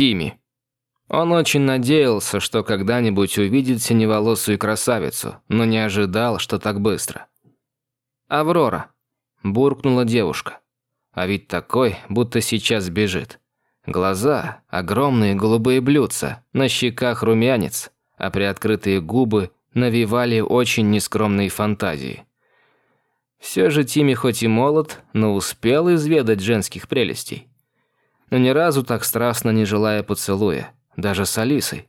Тими. Он очень надеялся, что когда-нибудь увидит синеволосую красавицу, но не ожидал, что так быстро. «Аврора», – буркнула девушка. А ведь такой, будто сейчас бежит. Глаза – огромные голубые блюдца, на щеках румянец, а приоткрытые губы навевали очень нескромные фантазии. Все же Тими хоть и молод, но успел изведать женских прелестей. Но ни разу так страстно не желая поцелуя, даже с Алисой.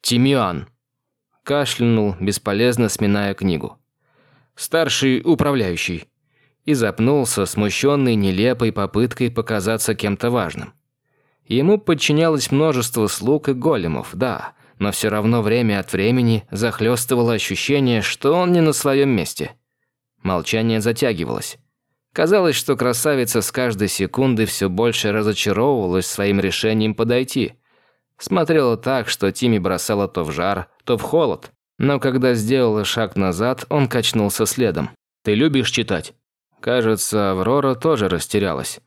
«Тимиан!» – кашлянул, бесполезно сминая книгу. «Старший управляющий!» И запнулся, смущенный нелепой попыткой показаться кем-то важным. Ему подчинялось множество слуг и големов, да, но все равно время от времени захлестывало ощущение, что он не на своем месте – Молчание затягивалось. Казалось, что красавица с каждой секунды все больше разочаровывалась своим решением подойти. Смотрела так, что Тими бросала то в жар, то в холод. Но когда сделала шаг назад, он качнулся следом. «Ты любишь читать?» Кажется, Аврора тоже растерялась.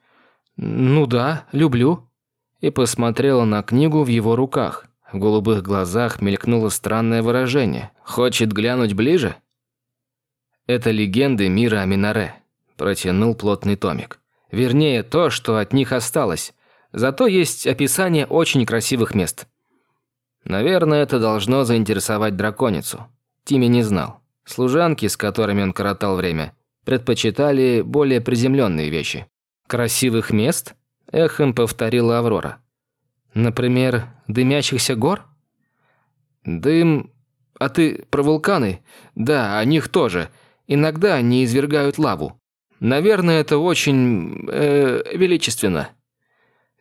«Ну да, люблю». И посмотрела на книгу в его руках. В голубых глазах мелькнуло странное выражение. «Хочет глянуть ближе?» Это легенды мира Аминаре», – протянул плотный томик. «Вернее, то, что от них осталось. Зато есть описание очень красивых мест». Наверное, это должно заинтересовать драконицу. Тими не знал. Служанки, с которыми он коротал время, предпочитали более приземленные вещи. «Красивых мест?» – эхом повторила Аврора. «Например, дымящихся гор?» «Дым... А ты про вулканы? Да, о них тоже. Иногда они извергают лаву. Наверное, это очень... Э, величественно».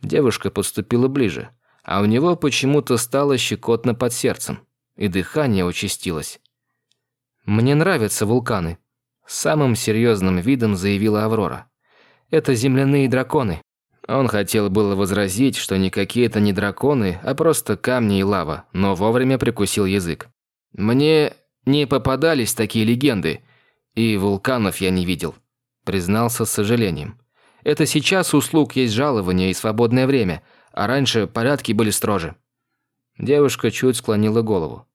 Девушка подступила ближе, а у него почему-то стало щекотно под сердцем, и дыхание участилось. «Мне нравятся вулканы», – самым серьезным видом заявила Аврора. «Это земляные драконы». Он хотел было возразить, что никакие это не драконы, а просто камни и лава, но вовремя прикусил язык. «Мне не попадались такие легенды», и вулканов я не видел», – признался с сожалением. «Это сейчас услуг есть жалование и свободное время, а раньше порядки были строже». Девушка чуть склонила голову.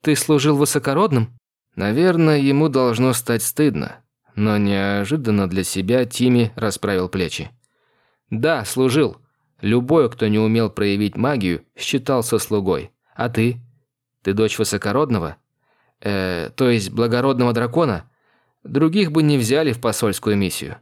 «Ты служил высокородным?» Наверное, ему должно стать стыдно, но неожиданно для себя Тими расправил плечи. «Да, служил. Любой, кто не умел проявить магию, считался слугой. А ты? Ты дочь высокородного?» э, то есть благородного дракона, других бы не взяли в посольскую миссию.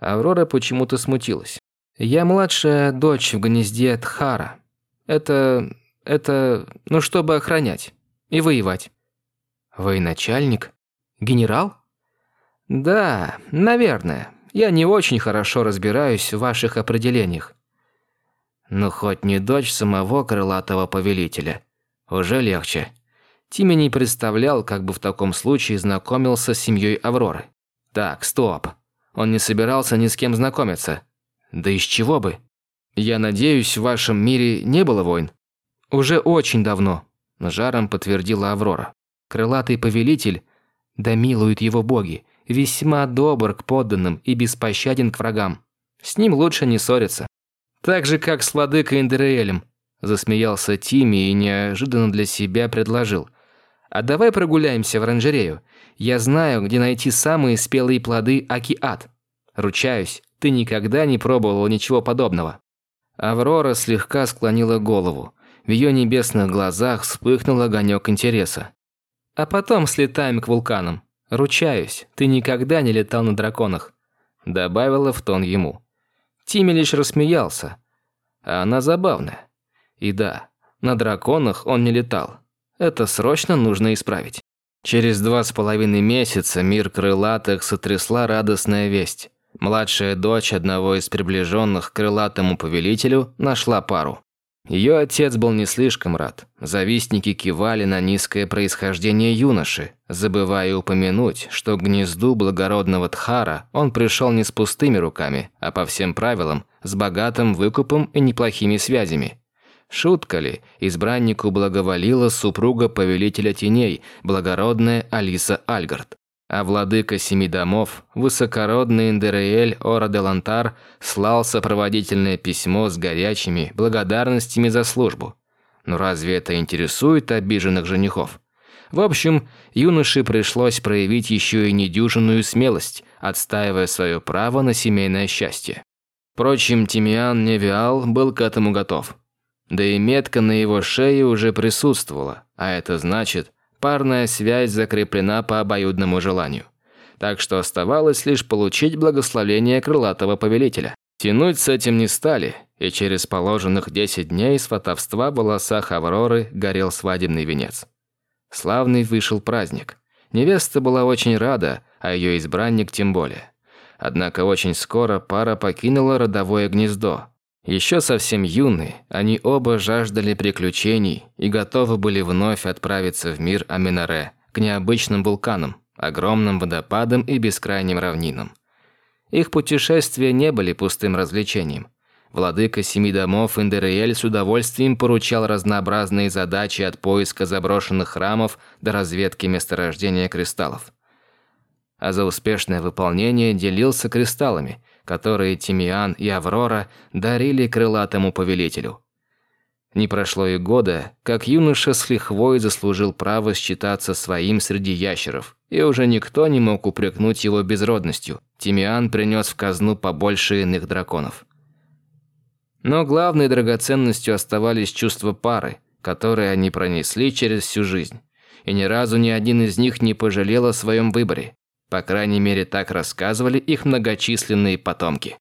Аврора почему-то смутилась. Я младшая дочь в гнезде Тхара. Это... это... ну, чтобы охранять. И воевать. Военачальник? Генерал? Да, наверное. Я не очень хорошо разбираюсь в ваших определениях. Но хоть не дочь самого крылатого повелителя. Уже легче. Тимми не представлял, как бы в таком случае знакомился с семьей Авроры. Так, стоп. Он не собирался ни с кем знакомиться. Да из чего бы? Я надеюсь, в вашем мире не было войн? Уже очень давно, жаром подтвердила Аврора. Крылатый повелитель, да милуют его боги, весьма добр к подданным и беспощаден к врагам. С ним лучше не ссориться. Так же, как с владыкой Эндериэлем, засмеялся Тимми и неожиданно для себя предложил – а давай прогуляемся в оранжерею. Я знаю, где найти самые спелые плоды Акиат. Ручаюсь, ты никогда не пробовал ничего подобного». Аврора слегка склонила голову. В ее небесных глазах вспыхнул огонек интереса. «А потом слетаем к вулканам. Ручаюсь, ты никогда не летал на драконах», добавила в тон ему. Тимми лишь рассмеялся. А она забавная. И да, на драконах он не летал. Это срочно нужно исправить. Через два с половиной месяца мир крылатых сотрясла радостная весть. Младшая дочь одного из приближенных к крылатому повелителю нашла пару. Ее отец был не слишком рад. Завистники кивали на низкое происхождение юноши, забывая упомянуть, что к гнезду благородного Тхара он пришел не с пустыми руками, а по всем правилам, с богатым выкупом и неплохими связями. Шутка ли, избраннику благоволила супруга повелителя теней, благородная Алиса Альгард. А владыка семи домов, высокородный Индереэль Ора де Лантар, слал сопроводительное письмо с горячими благодарностями за службу. Но разве это интересует обиженных женихов? В общем, юноше пришлось проявить еще и недюжинную смелость, отстаивая свое право на семейное счастье. Впрочем, Тимиан Невиал был к этому готов. Да и метка на его шее уже присутствовала, а это значит, парная связь закреплена по обоюдному желанию. Так что оставалось лишь получить благословение крылатого повелителя. Тянуть с этим не стали, и через положенных 10 дней сватовства в волосах Авроры горел свадебный венец. Славный вышел праздник. Невеста была очень рада, а ее избранник тем более. Однако очень скоро пара покинула родовое гнездо, еще совсем юные, они оба жаждали приключений и готовы были вновь отправиться в мир Аминаре, к необычным вулканам, огромным водопадам и бескрайним равнинам. Их путешествия не были пустым развлечением. Владыка семи домов Индериэль с удовольствием поручал разнообразные задачи от поиска заброшенных храмов до разведки месторождения кристаллов. А за успешное выполнение делился кристаллами, которые Тимиан и Аврора дарили крылатому повелителю. Не прошло и года, как юноша с лихвой заслужил право считаться своим среди ящеров, и уже никто не мог упрекнуть его безродностью. Тимиан принес в казну побольше иных драконов. Но главной драгоценностью оставались чувства пары, которые они пронесли через всю жизнь. И ни разу ни один из них не пожалел о своем выборе. По крайней мере, так рассказывали их многочисленные потомки.